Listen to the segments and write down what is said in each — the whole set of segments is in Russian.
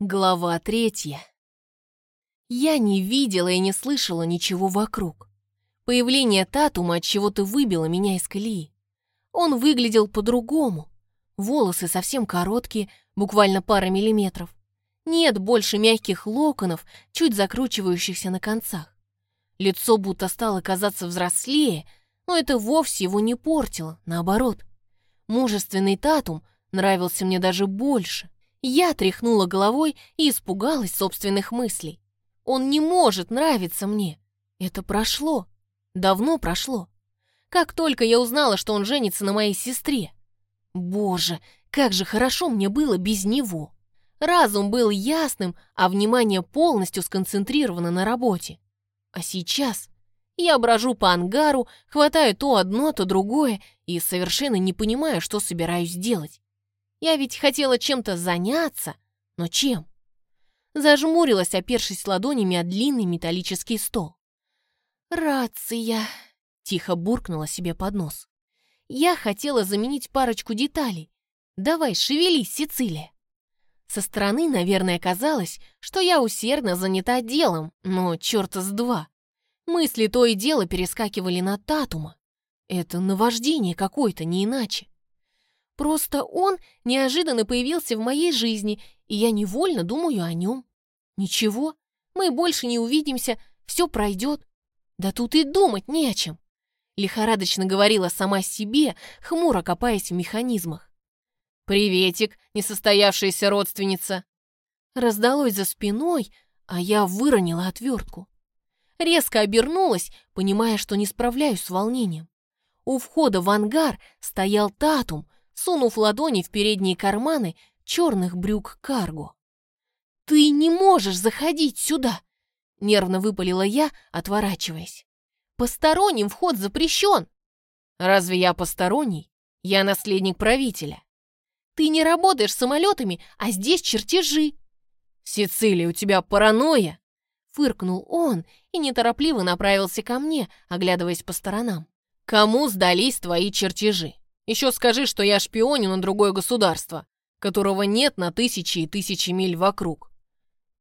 Глава третья. Я не видела и не слышала ничего вокруг. Появление Татума от чего-то выбило меня из колеи. Он выглядел по-другому. Волосы совсем короткие, буквально пара миллиметров. Нет больше мягких локонов, чуть закручивающихся на концах. Лицо будто стало казаться взрослее, но это вовсе его не портило, наоборот. Мужественный Татум нравился мне даже больше. Я тряхнула головой и испугалась собственных мыслей. Он не может нравиться мне. Это прошло. Давно прошло. Как только я узнала, что он женится на моей сестре. Боже, как же хорошо мне было без него. Разум был ясным, а внимание полностью сконцентрировано на работе. А сейчас я брожу по ангару, хватаю то одно, то другое и совершенно не понимаю, что собираюсь делать. Я ведь хотела чем-то заняться, но чем? Зажмурилась, опершись ладонями о длинный металлический стол. «Рация!» — тихо буркнула себе под нос. «Я хотела заменить парочку деталей. Давай, шевелись, Сицилия!» Со стороны, наверное, казалось, что я усердно занята делом, но черта с два. Мысли то и дело перескакивали на Татума. Это наваждение какое-то, не иначе. Просто он неожиданно появился в моей жизни, и я невольно думаю о нем. Ничего, мы больше не увидимся, все пройдет. Да тут и думать не о чем. Лихорадочно говорила сама себе, хмуро копаясь в механизмах. «Приветик, несостоявшаяся родственница!» Раздалось за спиной, а я выронила отвертку. Резко обернулась, понимая, что не справляюсь с волнением. У входа в ангар стоял Татум, сунув ладони в передние карманы черных брюк карго. «Ты не можешь заходить сюда!» — нервно выпалила я, отворачиваясь. «Посторонним вход запрещен!» «Разве я посторонний? Я наследник правителя!» «Ты не работаешь самолетами, а здесь чертежи!» «Сицилия, у тебя паранойя!» Фыркнул он и неторопливо направился ко мне, оглядываясь по сторонам. «Кому сдались твои чертежи?» Еще скажи, что я шпионю на другое государство, которого нет на тысячи и тысячи миль вокруг».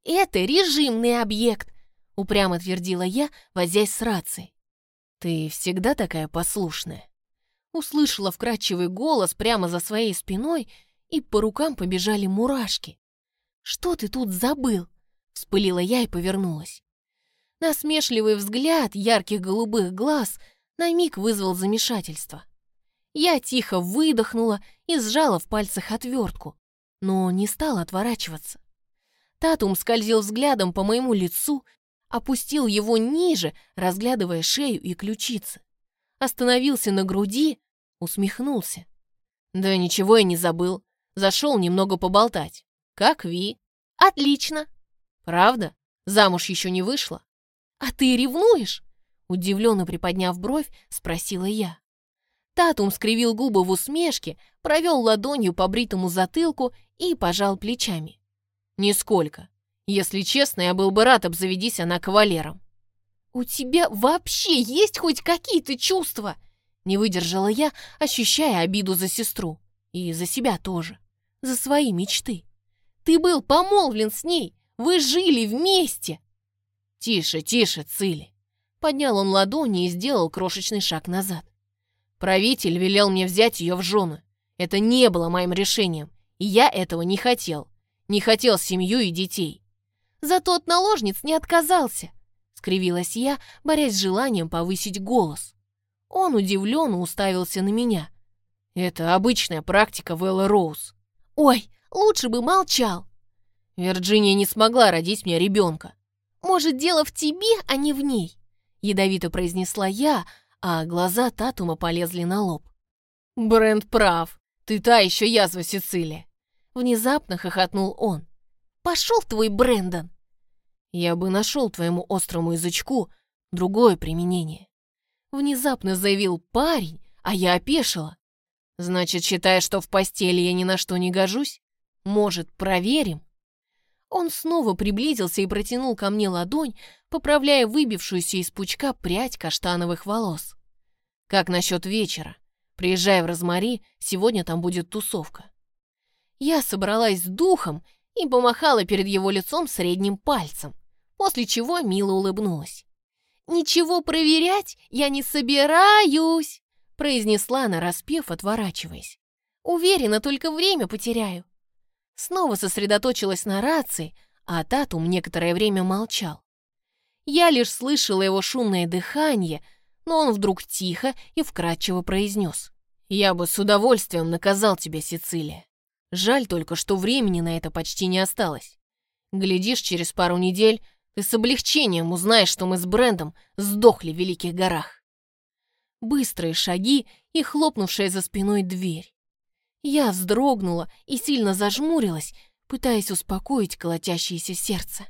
«Это режимный объект», — упрямо твердила я, возясь с рацией. «Ты всегда такая послушная?» Услышала вкрадчивый голос прямо за своей спиной, и по рукам побежали мурашки. «Что ты тут забыл?» — вспылила я и повернулась. Насмешливый взгляд ярких голубых глаз на миг вызвал замешательство. Я тихо выдохнула и сжала в пальцах отвертку, но не стала отворачиваться. Татум скользил взглядом по моему лицу, опустил его ниже, разглядывая шею и ключицы. Остановился на груди, усмехнулся. «Да ничего я не забыл. Зашел немного поболтать. Как Ви?» «Отлично!» «Правда? Замуж еще не вышла?» «А ты ревнуешь?» Удивленно приподняв бровь, спросила я. Татум скривил губы в усмешке, провел ладонью по бритому затылку и пожал плечами. «Нисколько. Если честно, я был бы рад, обзаведись она кавалером». «У тебя вообще есть хоть какие-то чувства?» Не выдержала я, ощущая обиду за сестру. И за себя тоже. За свои мечты. «Ты был помолвлен с ней! Вы жили вместе!» «Тише, тише, Цили!» Поднял он ладони и сделал крошечный шаг назад. Правитель велел мне взять ее в жены. Это не было моим решением, и я этого не хотел. Не хотел семью и детей. Зато от наложниц не отказался, скривилась я, борясь с желанием повысить голос. Он удивленно уставился на меня. Это обычная практика Вэлла Роуз. Ой, лучше бы молчал. Вирджиния не смогла родить мне ребенка. Может, дело в тебе, а не в ней? Ядовито произнесла я, а глаза Татума полезли на лоб. «Брент прав. Ты та еще язва Сицилия!» Внезапно хохотнул он. «Пошел твой Брэндон!» «Я бы нашел твоему острому язычку другое применение!» Внезапно заявил парень, а я опешила. «Значит, считаешь, что в постели я ни на что не гожусь? Может, проверим?» Он снова приблизился и протянул ко мне ладонь, поправляя выбившуюся из пучка прядь каштановых волос. «Как насчет вечера? Приезжай в Розмари, сегодня там будет тусовка». Я собралась с духом и помахала перед его лицом средним пальцем, после чего мило улыбнулась. «Ничего проверять я не собираюсь!» произнесла нараспев, отворачиваясь. «Уверена, только время потеряю». Снова сосредоточилась на рации, а Татум некоторое время молчал. Я лишь слышала его шумное дыхание, но он вдруг тихо и вкрадчиво произнес. «Я бы с удовольствием наказал тебя, Сицилия. Жаль только, что времени на это почти не осталось. Глядишь, через пару недель ты с облегчением узнаешь, что мы с Брендом сдохли в Великих горах». Быстрые шаги и хлопнувшая за спиной дверь. Я вздрогнула и сильно зажмурилась, пытаясь успокоить колотящееся сердце.